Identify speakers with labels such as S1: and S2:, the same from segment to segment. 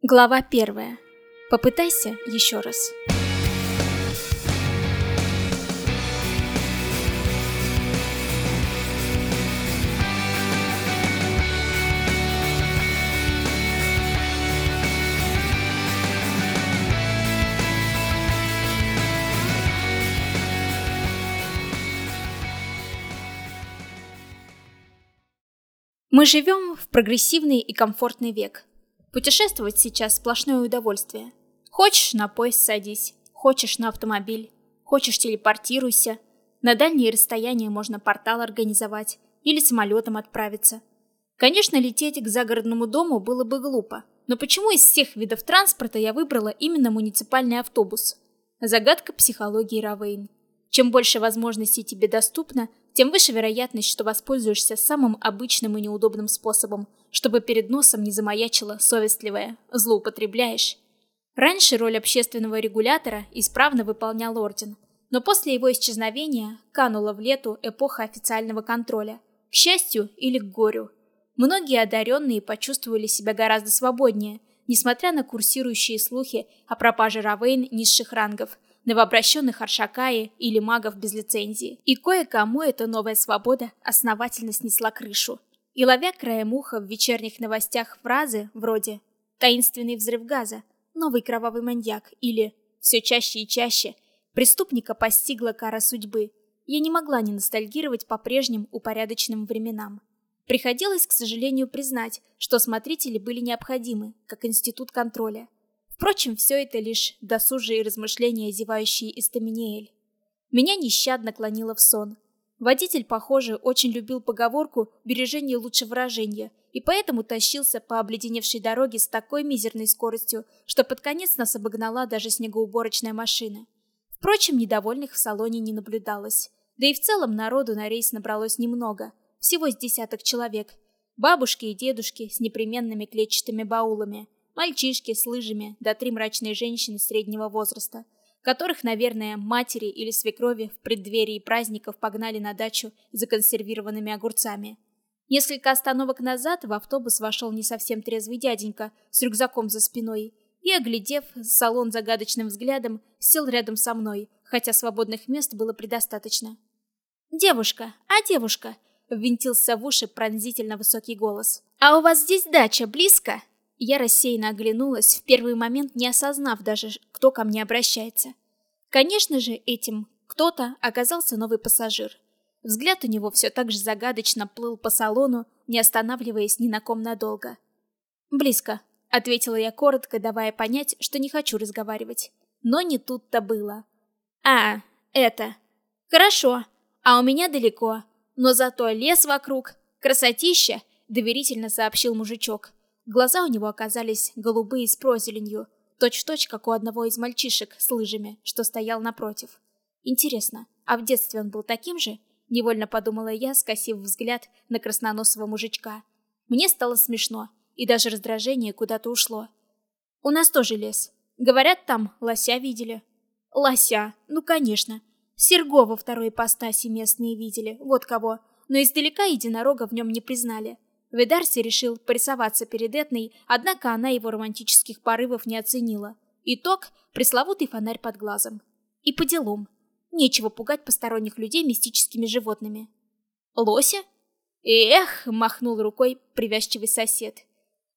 S1: Глава первая. Попытайся еще раз. Мы живем в прогрессивный и комфортный век. Путешествовать сейчас сплошное удовольствие. Хочешь на поезд садись, хочешь на автомобиль, хочешь телепортируйся. На дальние расстояния можно портал организовать или самолетом отправиться. Конечно, лететь к загородному дому было бы глупо, но почему из всех видов транспорта я выбрала именно муниципальный автобус? Загадка психологии Равейн. Чем больше возможностей тебе доступно, тем выше вероятность, что воспользуешься самым обычным и неудобным способом, чтобы перед носом не замаячила совестливая «злоупотребляешь». Раньше роль общественного регулятора исправно выполнял орден, но после его исчезновения канула в лету эпоха официального контроля. К счастью или к горю. Многие одаренные почувствовали себя гораздо свободнее, несмотря на курсирующие слухи о пропаже Равейн низших рангов – новообращенных Аршакаи или магов без лицензии. И кое-кому эта новая свобода основательно снесла крышу. И ловя краем уха в вечерних новостях фразы вроде «таинственный взрыв газа», «новый кровавый маньяк» или «все чаще и чаще», преступника постигла кара судьбы, я не могла не ностальгировать по прежним упорядоченным временам. Приходилось, к сожалению, признать, что смотрители были необходимы, как институт контроля – Впрочем, все это лишь досужие размышления, зевающие Истаминиэль. Меня нещадно клонило в сон. Водитель, похоже, очень любил поговорку «бережение лучше выражения», и поэтому тащился по обледеневшей дороге с такой мизерной скоростью, что под конец нас обогнала даже снегоуборочная машина. Впрочем, недовольных в салоне не наблюдалось. Да и в целом народу на рейс набралось немного, всего с десяток человек. Бабушки и дедушки с непременными клетчатыми баулами – Мальчишки с лыжами, да три мрачные женщины среднего возраста, которых, наверное, матери или свекрови в преддверии праздников погнали на дачу за консервированными огурцами. Несколько остановок назад в автобус вошел не совсем трезвый дяденька с рюкзаком за спиной и, оглядев салон загадочным взглядом, сел рядом со мной, хотя свободных мест было предостаточно. «Девушка, а девушка!» — ввинтился в уши пронзительно высокий голос. «А у вас здесь дача близко?» Я рассеянно оглянулась, в первый момент не осознав даже, кто ко мне обращается. Конечно же, этим кто-то оказался новый пассажир. Взгляд у него все так же загадочно плыл по салону, не останавливаясь ни на ком надолго. «Близко», — ответила я коротко, давая понять, что не хочу разговаривать. Но не тут-то было. «А, это. Хорошо. А у меня далеко. Но зато лес вокруг. Красотища», — доверительно сообщил мужичок. Глаза у него оказались голубые с прозеленью, точь-в-точь, -точь, как у одного из мальчишек с лыжами, что стоял напротив. Интересно, а в детстве он был таким же? Невольно подумала я, скосив взгляд на красноносого мужичка. Мне стало смешно, и даже раздражение куда-то ушло. У нас тоже лес. Говорят, там лося видели. Лося, ну конечно. Серго во второй ипостаси местные видели, вот кого. Но издалека единорога в нем не признали. Ведарси решил порисоваться перед Этной, однако она его романтических порывов не оценила. Итог – пресловутый фонарь под глазом. И по делам. Нечего пугать посторонних людей мистическими животными. «Лося?» «Эх!» – махнул рукой привязчивый сосед.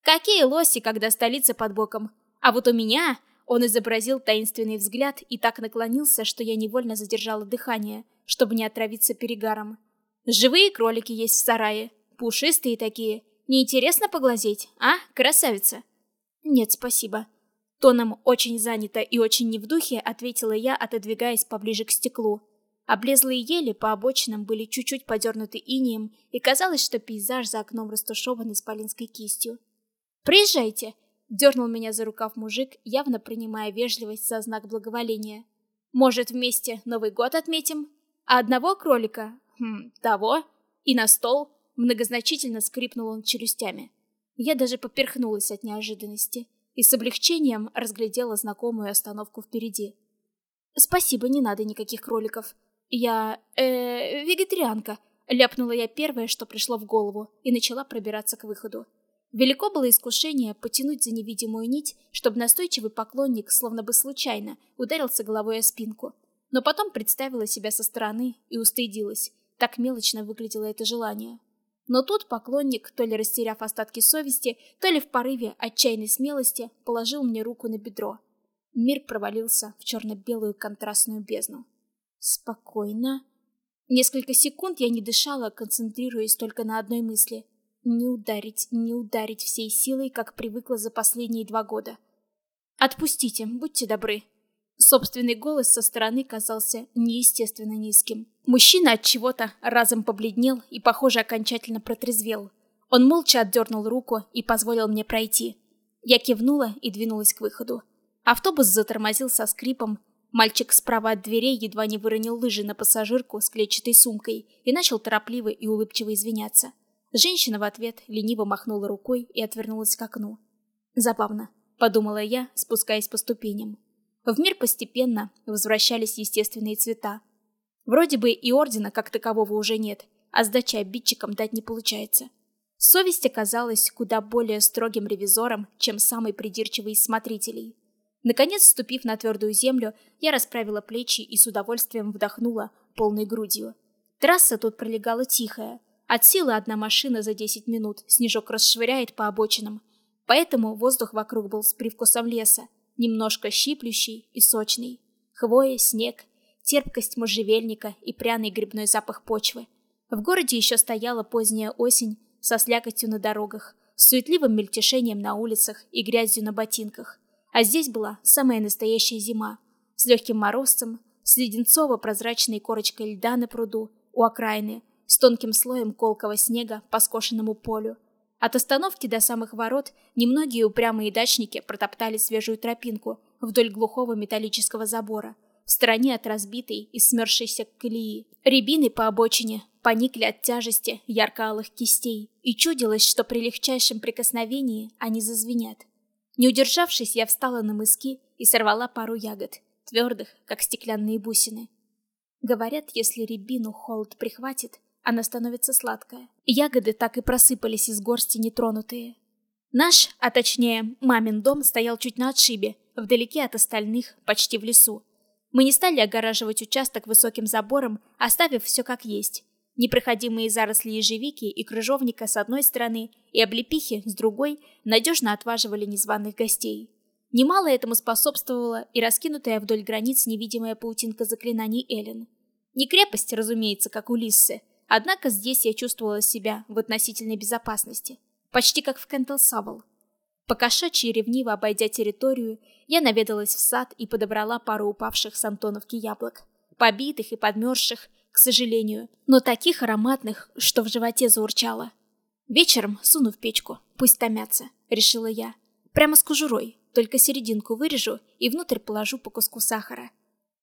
S1: «Какие лоси, когда столица под боком? А вот у меня...» Он изобразил таинственный взгляд и так наклонился, что я невольно задержала дыхание, чтобы не отравиться перегаром. «Живые кролики есть в сарае, Пушистые такие. Неинтересно поглазеть, а, красавица?» «Нет, спасибо». Тоном очень занято и очень не в духе, ответила я, отодвигаясь поближе к стеклу. Облезлые ели по обочинам были чуть-чуть подернуты инием, и казалось, что пейзаж за окном растушеван исполинской кистью. «Приезжайте!» — дернул меня за рукав мужик, явно принимая вежливость за знак благоволения. «Может, вместе Новый год отметим? А одного кролика? Хм, того? И на стол?» Многозначительно скрипнул он челюстями. Я даже поперхнулась от неожиданности и с облегчением разглядела знакомую остановку впереди. «Спасибо, не надо никаких кроликов. Я... э... вегетарианка», — ляпнула я первое, что пришло в голову, и начала пробираться к выходу. Велико было искушение потянуть за невидимую нить, чтобы настойчивый поклонник, словно бы случайно, ударился головой о спинку. Но потом представила себя со стороны и устыдилась. Так мелочно выглядело это желание. Но тут поклонник, то ли растеряв остатки совести, то ли в порыве отчаянной смелости, положил мне руку на бедро. Мир провалился в черно-белую контрастную бездну. Спокойно. Несколько секунд я не дышала, концентрируясь только на одной мысли. Не ударить, не ударить всей силой, как привыкла за последние два года. Отпустите, будьте добры. Собственный голос со стороны казался неестественно низким. Мужчина от чего-то разом побледнел и, похоже, окончательно протрезвел. Он молча отдернул руку и позволил мне пройти. Я кивнула и двинулась к выходу. Автобус затормозил со скрипом. Мальчик справа от дверей едва не выронил лыжи на пассажирку с клетчатой сумкой и начал торопливо и улыбчиво извиняться. Женщина в ответ лениво махнула рукой и отвернулась к окну. «Забавно», — подумала я, спускаясь по ступеням. В мир постепенно возвращались естественные цвета. Вроде бы и ордена как такового уже нет, а сдачи обидчикам дать не получается. Совесть оказалась куда более строгим ревизором, чем самый придирчивый из смотрителей. Наконец, ступив на твердую землю, я расправила плечи и с удовольствием вдохнула полной грудью. Трасса тут пролегала тихая, от силы одна машина за 10 минут снежок расшвыряет по обочинам. Поэтому воздух вокруг был с привкусом леса, немножко щиплющий и сочный. Хвоя, снег, терпкость можжевельника и пряный грибной запах почвы. В городе еще стояла поздняя осень со слякотью на дорогах, с суетливым мельтешением на улицах и грязью на ботинках. А здесь была самая настоящая зима, с легким морозцем, с леденцово-прозрачной корочкой льда на пруду у окраины, с тонким слоем колкого снега по скошенному полю. От остановки до самых ворот немногие упрямые дачники протоптали свежую тропинку вдоль глухого металлического забора, в стороне от разбитой и смерзшейся колеи. Рябины по обочине поникли от тяжести ярко-алых кистей, и чудилось, что при легчайшем прикосновении они зазвенят. Не удержавшись, я встала на мыски и сорвала пару ягод, твердых, как стеклянные бусины. Говорят, если рябину холод прихватит, она становится сладкая. Ягоды так и просыпались из горсти нетронутые. Наш, а точнее мамин дом стоял чуть на отшибе, вдалеке от остальных, почти в лесу. Мы не стали огораживать участок высоким забором, оставив все как есть. Непроходимые заросли ежевики и крыжовника с одной стороны и облепихи с другой надежно отваживали незваных гостей. Немало этому способствовала и раскинутая вдоль границ невидимая паутинка заклинаний Эллен. Не крепость, разумеется, как у Лиссы, Однако здесь я чувствовала себя в относительной безопасности, почти как в Кентл-Сабл. По-кошачьи ревниво обойдя территорию, я наведалась в сад и подобрала пару упавших с Антоновки яблок, побитых и подмерзших, к сожалению, но таких ароматных, что в животе заурчало. Вечером суну в печку, пусть томятся, решила я. Прямо с кожурой, только серединку вырежу и внутрь положу по куску сахара.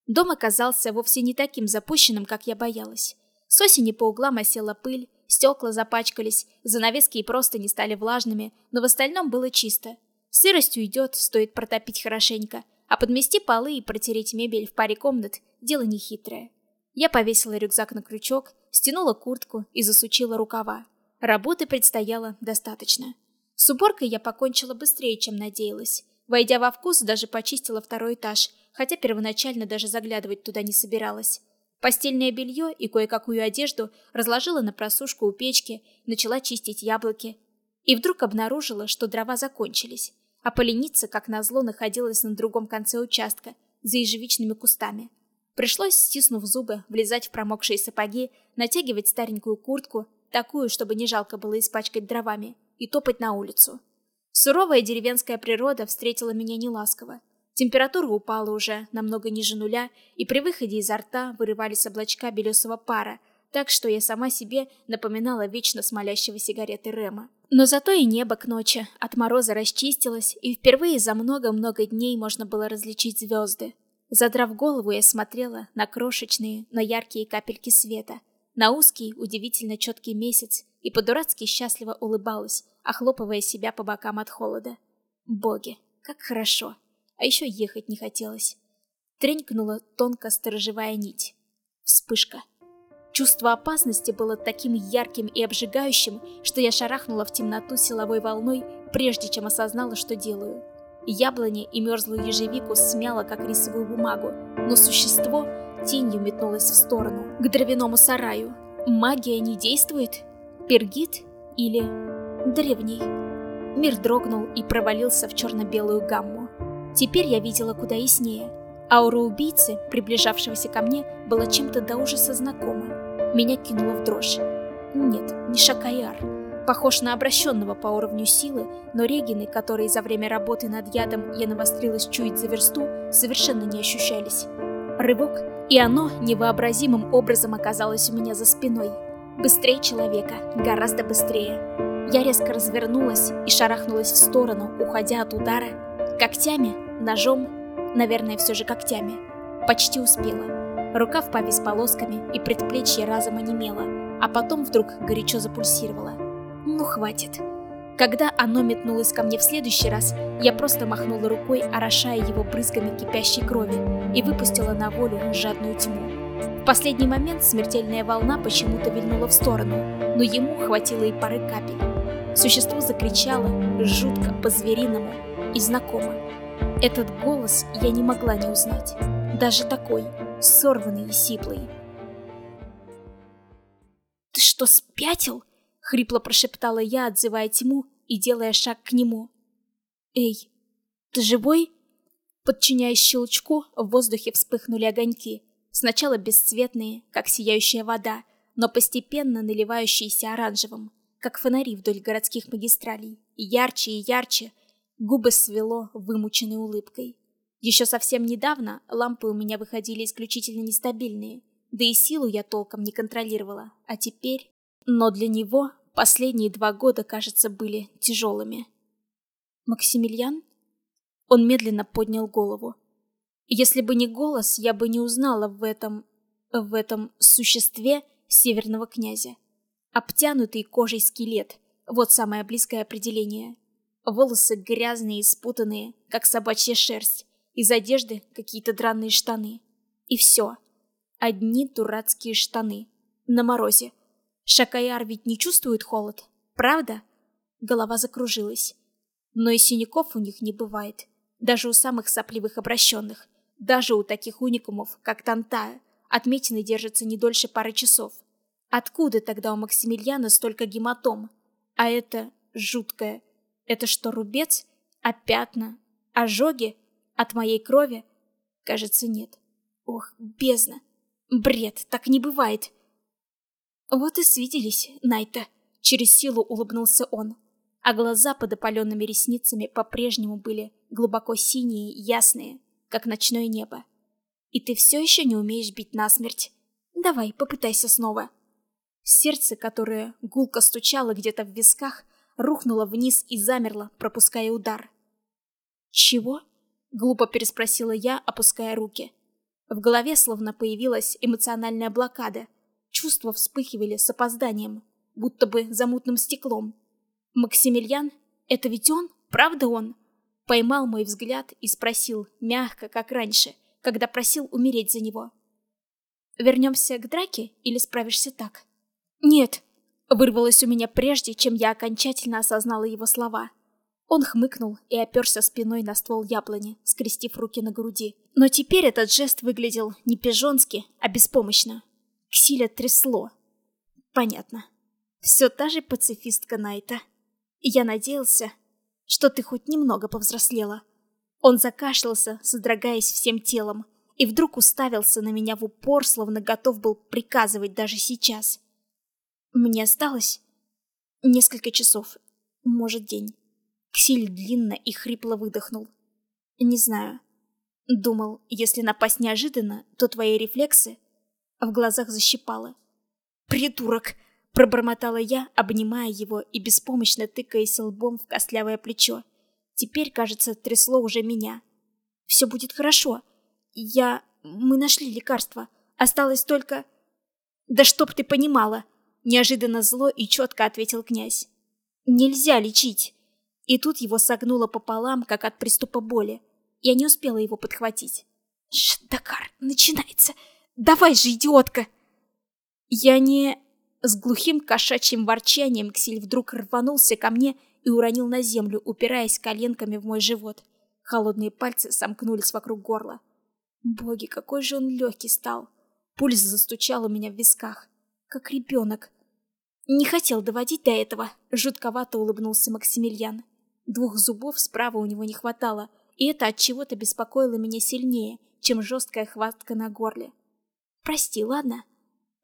S1: Дом оказался вовсе не таким запущенным, как я боялась. С осени по углам осела пыль, стекла запачкались, занавески и просто не стали влажными, но в остальном было чисто. Сыростью идет, стоит протопить хорошенько, а подмести полы и протереть мебель в паре комнат – дело нехитрое. Я повесила рюкзак на крючок, стянула куртку и засучила рукава. Работы предстояло достаточно. С уборкой я покончила быстрее, чем надеялась. Войдя во вкус, даже почистила второй этаж, хотя первоначально даже заглядывать туда не собиралась. Постельное белье и кое-какую одежду разложила на просушку у печки, начала чистить яблоки. И вдруг обнаружила, что дрова закончились, а поленица, как назло, находилась на другом конце участка, за ежевичными кустами. Пришлось, стиснув зубы, влезать в промокшие сапоги, натягивать старенькую куртку, такую, чтобы не жалко было испачкать дровами, и топать на улицу. Суровая деревенская природа встретила меня неласково. Температура упала уже намного ниже нуля, и при выходе изо рта вырывались облачка белесого пара, так что я сама себе напоминала вечно смолящего сигареты Рема. Но зато и небо к ночи от мороза расчистилось, и впервые за много-много дней можно было различить звезды. Задрав голову, я смотрела на крошечные, но яркие капельки света, на узкий, удивительно четкий месяц, и по-дурацки счастливо улыбалась, охлопывая себя по бокам от холода. Боги, как хорошо! А еще ехать не хотелось. Тренькнула тонко сторожевая нить. Вспышка. Чувство опасности было таким ярким и обжигающим, что я шарахнула в темноту силовой волной, прежде чем осознала, что делаю. Яблони и мерзлую ежевику смяло, как рисовую бумагу, но существо тенью метнулось в сторону, к дровяному сараю. Магия не действует? Пергит или древний? Мир дрогнул и провалился в черно-белую гамму. Теперь я видела куда яснее. Аура убийцы, приближавшегося ко мне, была чем-то до ужаса знакома. Меня кинуло в дрожь. Нет, не Шакаяр. Похож на обращенного по уровню силы, но регины, которые за время работы над ядом я навострилась чуять за версту, совершенно не ощущались. Рывок, и оно невообразимым образом оказалось у меня за спиной. Быстрее человека, гораздо быстрее. Я резко развернулась и шарахнулась в сторону, уходя от удара. Когтями, ножом, наверное, все же когтями. Почти успела. Рукав повис полосками, и предплечье разом онемело, а потом вдруг горячо запульсировало. Ну хватит. Когда оно метнулось ко мне в следующий раз, я просто махнула рукой, орошая его брызгами кипящей крови, и выпустила на волю жадную тьму. В последний момент смертельная волна почему-то вильнула в сторону, но ему хватило и пары капель. Существо закричало, жутко, по-звериному и знакомо. Этот голос я не могла не узнать. Даже такой, сорванный и сиплый. «Ты что, спятил?» — хрипло прошептала я, отзывая тьму и делая шаг к нему. «Эй, ты живой?» Подчиняясь щелчку, в воздухе вспыхнули огоньки. Сначала бесцветные, как сияющая вода, но постепенно наливающиеся оранжевым, как фонари вдоль городских магистралей. ярче и ярче, Губы свело вымученной улыбкой. Еще совсем недавно лампы у меня выходили исключительно нестабильные, да и силу я толком не контролировала, а теперь... Но для него последние два года, кажется, были тяжелыми. «Максимилиан?» Он медленно поднял голову. Если бы не голос, я бы не узнала в этом... в этом существе северного князя. Обтянутый кожей скелет — вот самое близкое определение — Волосы грязные и спутанные, как собачья шерсть. Из одежды какие-то дранные штаны. И все. Одни дурацкие штаны. На морозе. Шакаяр ведь не чувствует холод, правда? Голова закружилась. Но и синяков у них не бывает. Даже у самых сопливых обращенных. Даже у таких уникумов, как Тантая, отметины держатся не дольше пары часов. Откуда тогда у Максимилиана столько гематом? А это жуткое, это что, рубец? А пятна? Ожоги? От моей крови? Кажется, нет. Ох, бездна. Бред, так не бывает. Вот и свиделись, Найта. Через силу улыбнулся он. А глаза под опаленными ресницами по-прежнему были глубоко синие, ясные, как ночное небо. И ты все еще не умеешь бить насмерть. Давай, попытайся снова. Сердце, которое гулко стучало где-то в висках, рухнула вниз и замерла, пропуская удар. «Чего?» — глупо переспросила я, опуская руки. В голове словно появилась эмоциональная блокада. Чувства вспыхивали с опозданием, будто бы за мутным стеклом. «Максимилиан? Это ведь он? Правда он?» Поймал мой взгляд и спросил, мягко, как раньше, когда просил умереть за него. «Вернемся к драке или справишься так?» «Нет», Вырвалось у меня прежде, чем я окончательно осознала его слова. Он хмыкнул и оперся спиной на ствол яблони, скрестив руки на груди. Но теперь этот жест выглядел не пижонски, а беспомощно. Ксиля трясло. Понятно. Все та же пацифистка Найта. Я надеялся, что ты хоть немного повзрослела. Он закашлялся, содрогаясь всем телом, и вдруг уставился на меня в упор, словно готов был приказывать даже сейчас. Мне осталось несколько часов, может, день. Ксиль длинно и хрипло выдохнул. Не знаю. Думал, если напасть неожиданно, то твои рефлексы... В глазах защипало. «Придурок!» — пробормотала я, обнимая его и беспомощно тыкаясь лбом в костлявое плечо. Теперь, кажется, трясло уже меня. «Все будет хорошо. Я... Мы нашли лекарство. Осталось только...» «Да чтоб ты понимала!» Неожиданно зло и четко ответил князь. Нельзя лечить. И тут его согнуло пополам, как от приступа боли. Я не успела его подхватить. Штакар, начинается. Давай же, идиотка! Я не... С глухим кошачьим ворчанием Ксиль вдруг рванулся ко мне и уронил на землю, упираясь коленками в мой живот. Холодные пальцы сомкнулись вокруг горла. Боги, какой же он легкий стал. Пульс застучал у меня в висках. Как ребенок. Не хотел доводить до этого, жутковато улыбнулся Максимилиан. Двух зубов справа у него не хватало, и это от чего-то беспокоило меня сильнее, чем жесткая хватка на горле. Прости, ладно?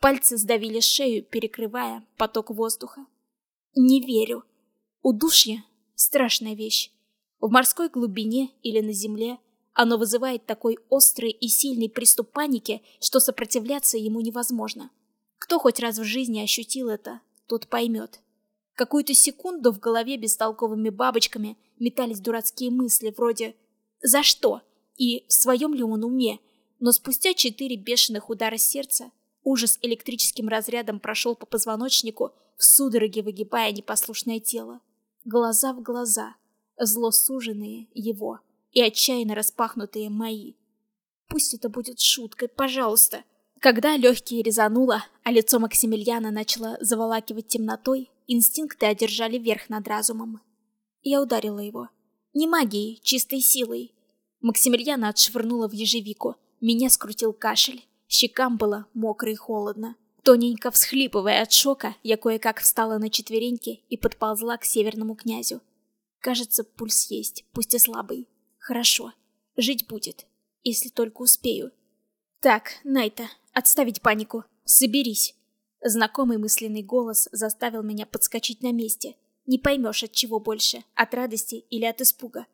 S1: Пальцы сдавили шею, перекрывая поток воздуха. Не верю. Удушье — страшная вещь. В морской глубине или на земле оно вызывает такой острый и сильный приступ паники, что сопротивляться ему невозможно. Кто хоть раз в жизни ощутил это, тот поймет. Какую-то секунду в голове бестолковыми бабочками метались дурацкие мысли вроде «За что?» и «В своем ли он уме?» Но спустя четыре бешеных удара сердца ужас электрическим разрядом прошел по позвоночнику, в судороге выгибая непослушное тело. Глаза в глаза, зло суженные его и отчаянно распахнутые мои. Пусть это будет шуткой, пожалуйста. Когда легкие резануло, а лицо Максимилиана начало заволакивать темнотой, инстинкты одержали верх над разумом. Я ударила его. Не магией, чистой силой. Максимилиана отшвырнула в ежевику. Меня скрутил кашель. Щекам было мокро и холодно. Тоненько всхлипывая от шока, я кое-как встала на четвереньки и подползла к северному князю. Кажется, пульс есть, пусть и слабый. Хорошо. Жить будет. Если только успею. Так, Найта, отставить панику. Соберись. Знакомый мысленный голос заставил меня подскочить на месте. Не поймешь, от чего больше, от радости или от испуга.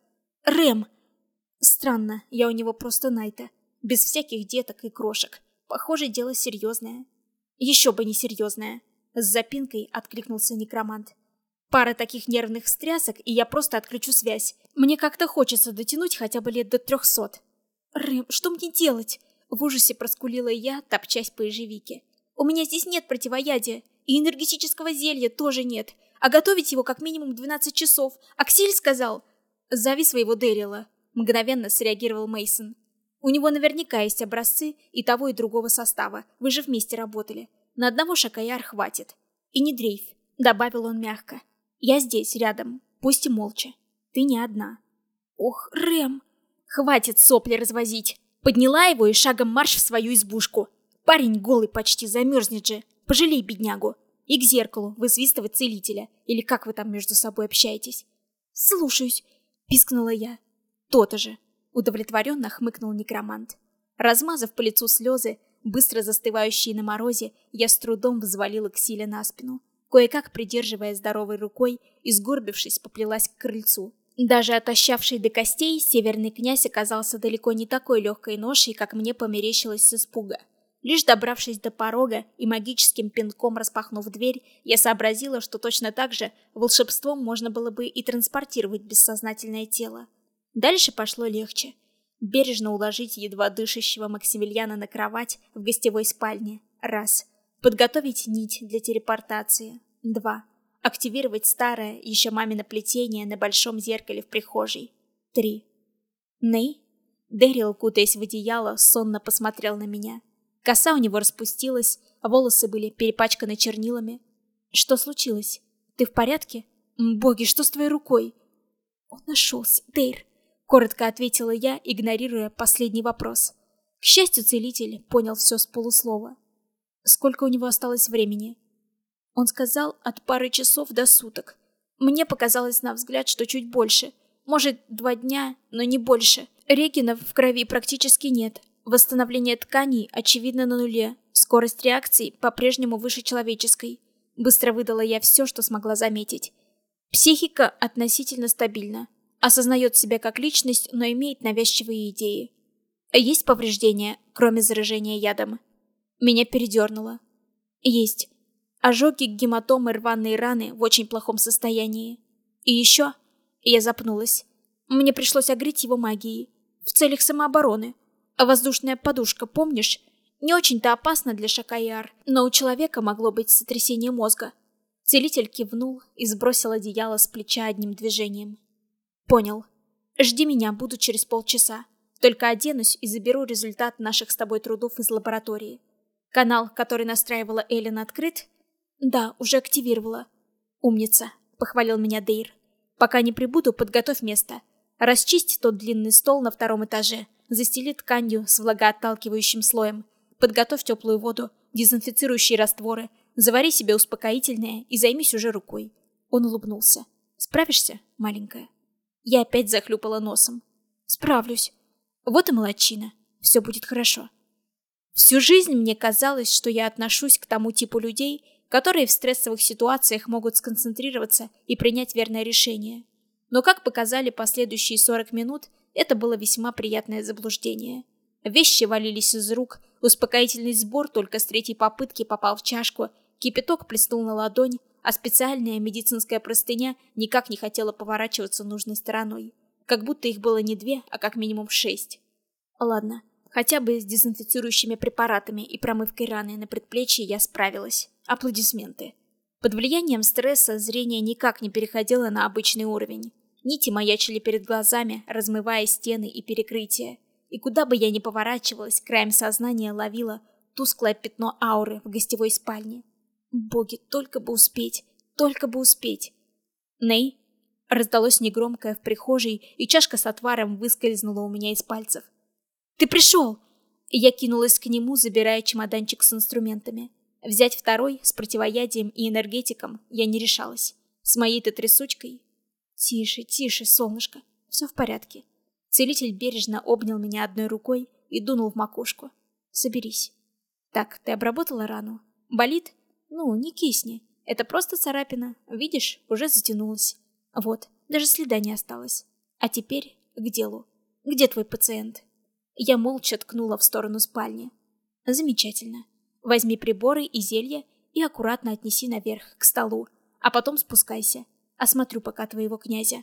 S1: Рэм! Странно, я у него просто Найта. Без всяких деток и крошек. Похоже, дело серьезное. Еще бы не серьезное. С запинкой откликнулся некромант. Пара таких нервных стрясок, и я просто отключу связь. Мне как-то хочется дотянуть хотя бы лет до трехсот. Рэм, что мне делать? В ужасе проскулила я, топчась по ежевике. У меня здесь нет противоядия, и энергетического зелья тоже нет. А готовить его как минимум 12 часов. Аксиль сказал... Зови своего Дэрила. Мгновенно среагировал Мейсон. У него наверняка есть образцы и того, и другого состава. Вы же вместе работали. На одного шакаяр хватит. И не дрейф, добавил он мягко. Я здесь, рядом, пусть и молча. Ты не одна. Ох, Рэм! Хватит сопли развозить. Подняла его и шагом марш в свою избушку. Парень голый почти замерзнет же. Пожалей беднягу. И к зеркалу высвистывать целителя. Или как вы там между собой общаетесь? Слушаюсь, пискнула я. То-то же. Удовлетворенно хмыкнул некромант. Размазав по лицу слезы, быстро застывающие на морозе, я с трудом взвалила к силе на спину. Кое-как придерживая здоровой рукой и сгорбившись, поплелась к крыльцу. Даже отощавший до костей, северный князь оказался далеко не такой легкой ношей, как мне померещилось с испуга. Лишь добравшись до порога и магическим пинком распахнув дверь, я сообразила, что точно так же волшебством можно было бы и транспортировать бессознательное тело. Дальше пошло легче. Бережно уложить едва дышащего Максимилиана на кровать в гостевой спальне. Раз. Подготовить нить для телепортации. 2. Активировать старое, еще мамино плетение на большом зеркале в прихожей. 3. Ней? Дэрил, кутаясь в одеяло, сонно посмотрел на меня. Коса у него распустилась, волосы были перепачканы чернилами. Что случилось? Ты в порядке? Боги, что с твоей рукой? Он нашелся, Дейр. Коротко ответила я, игнорируя последний вопрос. К счастью, целитель понял все с полуслова. Сколько у него осталось времени? Он сказал от пары часов до суток. Мне показалось на взгляд, что чуть больше. Может, два дня, но не больше. Регинов в крови практически нет. Восстановление тканей очевидно на нуле. Скорость реакции по-прежнему выше человеческой. Быстро выдала я все, что смогла заметить. Психика относительно стабильна. Осознает себя как личность, но имеет навязчивые идеи. Есть повреждения, кроме заражения ядом? Меня передернуло. Есть. Ожоги, гематомы, рваные раны в очень плохом состоянии. И еще... Я запнулась. Мне пришлось огреть его магией. В целях самообороны. А воздушная подушка, помнишь? Не очень-то опасно для Шакаяр, но у человека могло быть сотрясение мозга. Целитель кивнул и сбросил одеяло с плеча одним движением. Понял. Жди меня, буду через полчаса. Только оденусь и заберу результат наших с тобой трудов из лаборатории. Канал, который настраивала Эллен, открыт? Да, уже активировала. Умница, похвалил меня Дейр. Пока не прибуду, подготовь место. Расчисть тот длинный стол на втором этаже. Застели тканью с влагоотталкивающим слоем. Подготовь теплую воду, дезинфицирующие растворы. Завари себе успокоительное и займись уже рукой. Он улыбнулся. Справишься, маленькая? Я опять захлюпала носом. Справлюсь. Вот и молодчина. Все будет хорошо. Всю жизнь мне казалось, что я отношусь к тому типу людей, которые в стрессовых ситуациях могут сконцентрироваться и принять верное решение. Но, как показали последующие 40 минут, это было весьма приятное заблуждение. Вещи валились из рук, успокоительный сбор только с третьей попытки попал в чашку, кипяток плеснул на ладонь, а специальная медицинская простыня никак не хотела поворачиваться нужной стороной. Как будто их было не две, а как минимум шесть. Ладно, Хотя бы с дезинфицирующими препаратами и промывкой раны на предплечье я справилась. Аплодисменты. Под влиянием стресса зрение никак не переходило на обычный уровень. Нити маячили перед глазами, размывая стены и перекрытия. И куда бы я ни поворачивалась, краем сознания ловила тусклое пятно ауры в гостевой спальне. Боги, только бы успеть, только бы успеть. Ней? Раздалось негромкое в прихожей, и чашка с отваром выскользнула у меня из пальцев. Ты пришел!» Я кинулась к нему, забирая чемоданчик с инструментами. Взять второй, с противоядием и энергетиком, я не решалась. С моей-то трясучкой. «Тише, тише, солнышко, все в порядке». Целитель бережно обнял меня одной рукой и дунул в макушку. «Соберись». «Так, ты обработала рану? Болит? Ну, не кисни. Это просто царапина. Видишь, уже затянулась. Вот, даже следа не осталось. А теперь к делу. Где твой пациент?» Я молча ткнула в сторону спальни. Замечательно. Возьми приборы и зелья и аккуратно отнеси наверх, к столу, а потом спускайся. Осмотрю пока твоего князя.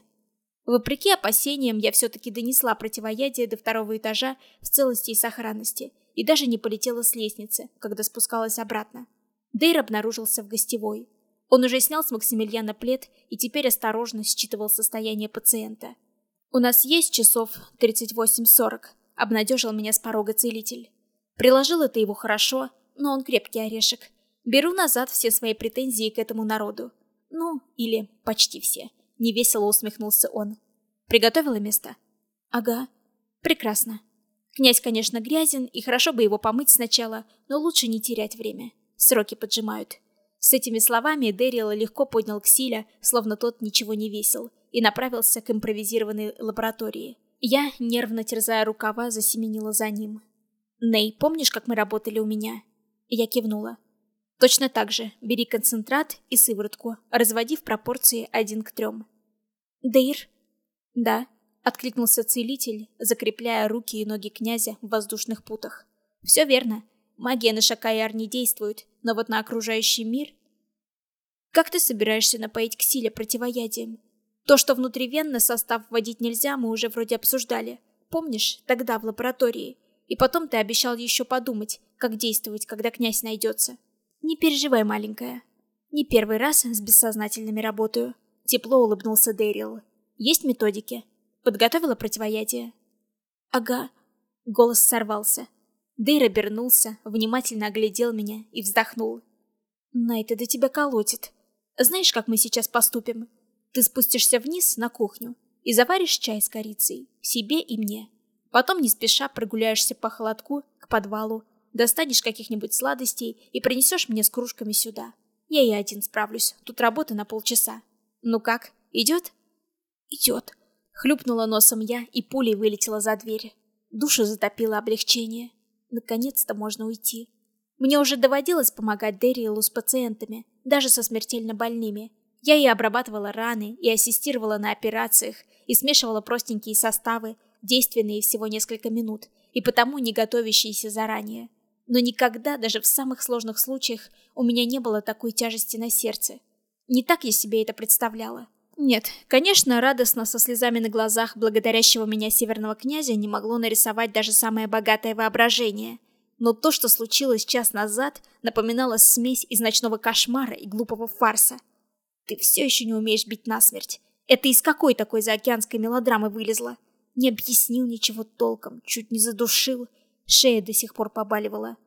S1: Вопреки опасениям, я все-таки донесла противоядие до второго этажа в целости и сохранности и даже не полетела с лестницы, когда спускалась обратно. Дейр обнаружился в гостевой. Он уже снял с Максимилиана плед и теперь осторожно считывал состояние пациента. «У нас есть часов 38-40», обнадежил меня с порога целитель. Приложил это его хорошо, но он крепкий орешек. Беру назад все свои претензии к этому народу. Ну, или почти все. Невесело усмехнулся он. Приготовила место? Ага. Прекрасно. Князь, конечно, грязен, и хорошо бы его помыть сначала, но лучше не терять время. Сроки поджимают. С этими словами Дэрил легко поднял Ксиля, словно тот ничего не весил, и направился к импровизированной лаборатории. Я, нервно терзая рукава, засеменила за ним. «Ней, помнишь, как мы работали у меня?» Я кивнула. «Точно так же. Бери концентрат и сыворотку, разводи в пропорции один к трем». «Дейр?» «Да», — откликнулся целитель, закрепляя руки и ноги князя в воздушных путах. «Все верно. Магия на Шакаяр не действует, но вот на окружающий мир...» «Как ты собираешься напоить Ксиля противоядием?» То, что внутривенно состав вводить нельзя, мы уже вроде обсуждали. Помнишь, тогда в лаборатории? И потом ты обещал еще подумать, как действовать, когда князь найдется. Не переживай, маленькая. Не первый раз с бессознательными работаю. Тепло улыбнулся Дэрил. Есть методики? Подготовила противоядие? Ага. Голос сорвался. Дейр обернулся, внимательно оглядел меня и вздохнул. Найт, до тебя колотит. Знаешь, как мы сейчас поступим? Ты спустишься вниз на кухню и заваришь чай с корицей, себе и мне. Потом не спеша прогуляешься по холодку к подвалу, достанешь каких-нибудь сладостей и принесешь мне с кружками сюда. Я и один справлюсь, тут работа на полчаса. Ну как, идет? Идет. Хлюпнула носом я и пулей вылетела за дверь. Душу затопило облегчение. Наконец-то можно уйти. Мне уже доводилось помогать Дэрилу с пациентами, даже со смертельно больными. Я и обрабатывала раны, и ассистировала на операциях, и смешивала простенькие составы, действенные всего несколько минут, и потому не готовящиеся заранее. Но никогда, даже в самых сложных случаях, у меня не было такой тяжести на сердце. Не так я себе это представляла. Нет, конечно, радостно со слезами на глазах благодарящего меня северного князя не могло нарисовать даже самое богатое воображение. Но то, что случилось час назад, напоминало смесь из ночного кошмара и глупого фарса. Ты все еще не умеешь бить насмерть. Это из какой такой заокеанской мелодрамы вылезла? Не объяснил ничего толком, чуть не задушил. Шея до сих пор побаливала.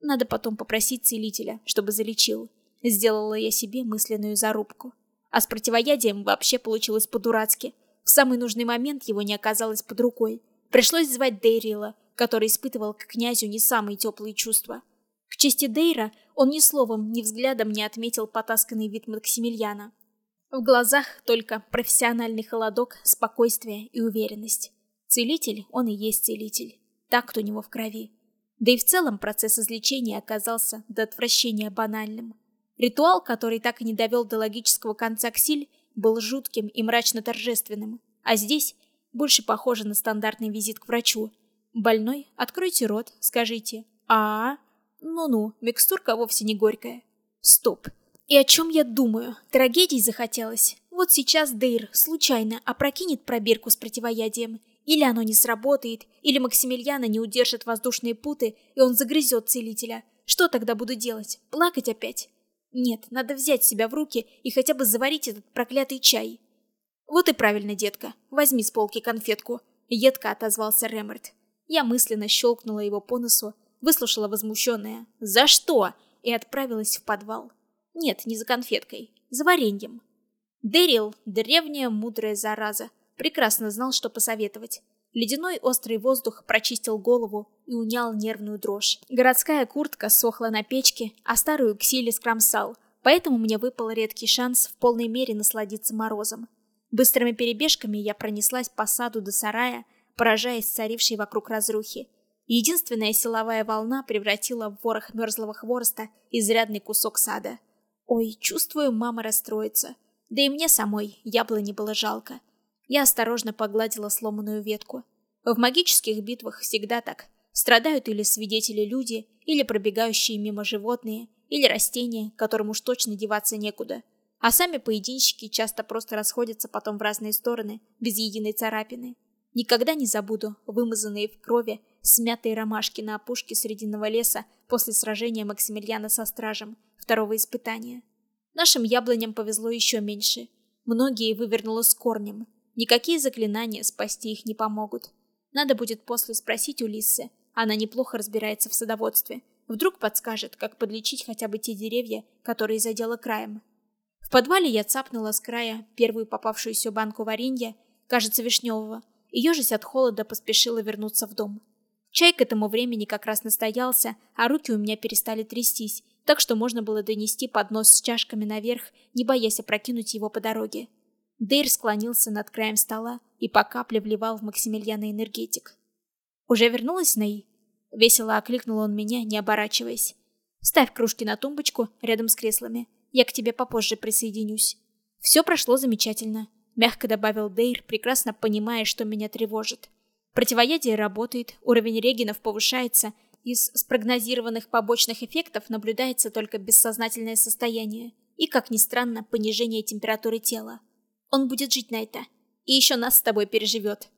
S1: Надо потом попросить целителя, чтобы залечил. Сделала я себе мысленную зарубку. А с противоядием вообще получилось по-дурацки. В самый нужный момент его не оказалось под рукой. Пришлось звать Дейрила, который испытывал к князю не самые теплые чувства. Чести Дейра, он ни словом, ни взглядом не отметил потасканный вид Максимилиана. В глазах только профессиональный холодок, спокойствие и уверенность. Целитель, он и есть целитель. Так у него в крови. Да и в целом процесс излечения оказался до отвращения банальным. Ритуал, который так и не довел до логического конца Ксиль, был жутким и мрачно-торжественным. А здесь больше похоже на стандартный визит к врачу. «Больной, откройте рот, скажите. а, -а, -а. Ну-ну, микстурка вовсе не горькая. Стоп. И о чем я думаю? Трагедий захотелось. Вот сейчас Дейр случайно опрокинет пробирку с противоядием. Или оно не сработает, или Максимилиана не удержит воздушные путы, и он загрызет целителя. Что тогда буду делать? Плакать опять? Нет, надо взять себя в руки и хотя бы заварить этот проклятый чай. Вот и правильно, детка. Возьми с полки конфетку. Едко отозвался Ремерт. Я мысленно щелкнула его по носу, выслушала возмущенная «За что?» и отправилась в подвал. Нет, не за конфеткой, за вареньем. Дэрил, древняя мудрая зараза, прекрасно знал, что посоветовать. Ледяной острый воздух прочистил голову и унял нервную дрожь. Городская куртка сохла на печке, а старую ксили скромсал, поэтому мне выпал редкий шанс в полной мере насладиться морозом. Быстрыми перебежками я пронеслась по саду до сарая, поражаясь царившей вокруг разрухи. Единственная силовая волна превратила в ворох мерзлого хвороста изрядный кусок сада. Ой, чувствую, мама расстроится. Да и мне самой яблони было жалко. Я осторожно погладила сломанную ветку. В магических битвах всегда так. Страдают или свидетели люди, или пробегающие мимо животные, или растения, которым уж точно деваться некуда. А сами поединщики часто просто расходятся потом в разные стороны, без единой царапины. Никогда не забуду вымазанные в крови смятые ромашки на опушке Срединного леса после сражения Максимилиана со стражем, второго испытания. Нашим яблоням повезло еще меньше. Многие вывернуло с корнем. Никакие заклинания спасти их не помогут. Надо будет после спросить у Лиссы. Она неплохо разбирается в садоводстве. Вдруг подскажет, как подлечить хотя бы те деревья, которые задела краем. В подвале я цапнула с края первую попавшуюся банку варенья, кажется, вишневого, и ежась от холода поспешила вернуться в дом. Чай к этому времени как раз настоялся, а руки у меня перестали трястись, так что можно было донести поднос с чашками наверх, не боясь опрокинуть его по дороге. Дейр склонился над краем стола и по капле вливал в Максимилиана энергетик. «Уже вернулась, Ней?» Весело окликнул он меня, не оборачиваясь. «Ставь кружки на тумбочку рядом с креслами. Я к тебе попозже присоединюсь. Все прошло замечательно, мягко добавил Дейр, прекрасно понимая, что меня тревожит. Противоядие работает, уровень регенов повышается, из спрогнозированных побочных эффектов наблюдается только бессознательное состояние и, как ни странно, понижение температуры тела. Он будет жить на это. И еще нас с тобой переживет.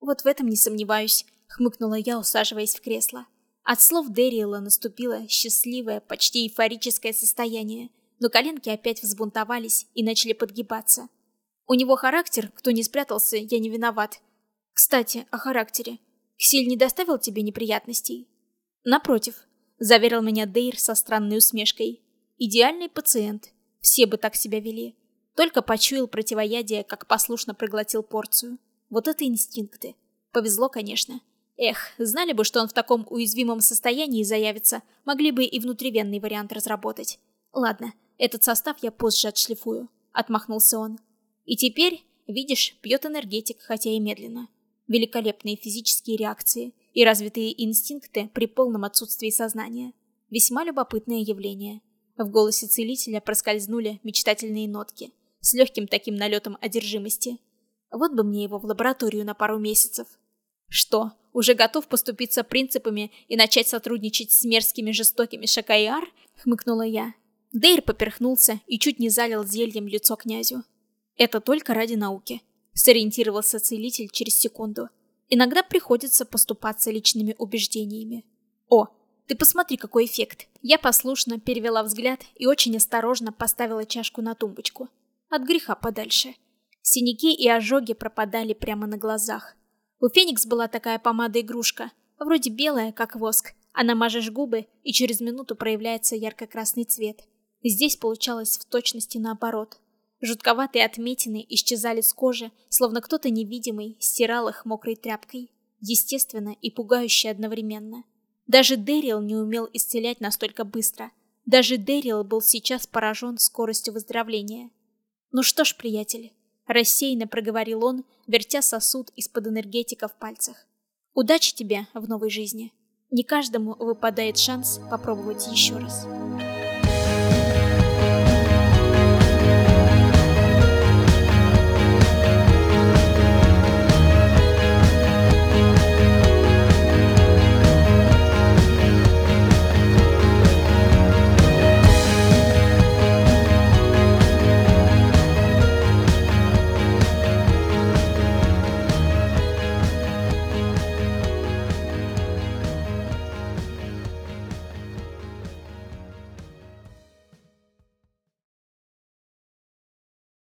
S1: Вот в этом не сомневаюсь, хмыкнула я, усаживаясь в кресло. От слов Дэриэла наступило счастливое, почти эйфорическое состояние – но коленки опять взбунтовались и начали подгибаться. У него характер, кто не спрятался, я не виноват. Кстати, о характере. Ксиль не доставил тебе неприятностей? Напротив, заверил меня Дейр со странной усмешкой. Идеальный пациент. Все бы так себя вели. Только почуял противоядие, как послушно проглотил порцию. Вот это инстинкты. Повезло, конечно. Эх, знали бы, что он в таком уязвимом состоянии заявится, могли бы и внутривенный вариант разработать. Ладно, этот состав я позже отшлифую», — отмахнулся он. «И теперь, видишь, пьет энергетик, хотя и медленно. Великолепные физические реакции и развитые инстинкты при полном отсутствии сознания. Весьма любопытное явление». В голосе целителя проскользнули мечтательные нотки, с легким таким налетом одержимости. Вот бы мне его в лабораторию на пару месяцев. Что, уже готов поступиться принципами и начать сотрудничать с мерзкими жестокими Шакайар? Хмыкнула я. Дейр поперхнулся и чуть не залил зельем лицо князю. «Это только ради науки», — сориентировался целитель через секунду. «Иногда приходится поступаться личными убеждениями». «О, ты посмотри, какой эффект!» Я послушно перевела взгляд и очень осторожно поставила чашку на тумбочку. От греха подальше. Синяки и ожоги пропадали прямо на глазах. У Феникс была такая помада-игрушка, вроде белая, как воск, а намажешь губы, и через минуту проявляется ярко-красный цвет. Здесь получалось в точности наоборот. Жутковатые отметины исчезали с кожи, словно кто-то невидимый стирал их мокрой тряпкой. Естественно и пугающе одновременно. Даже Дэрил не умел исцелять настолько быстро. Даже Дэрил был сейчас поражен скоростью выздоровления. «Ну что ж, приятель», — рассеянно проговорил он, вертя сосуд из-под энергетика в пальцах. «Удачи тебе в новой жизни. Не каждому выпадает шанс попробовать еще раз».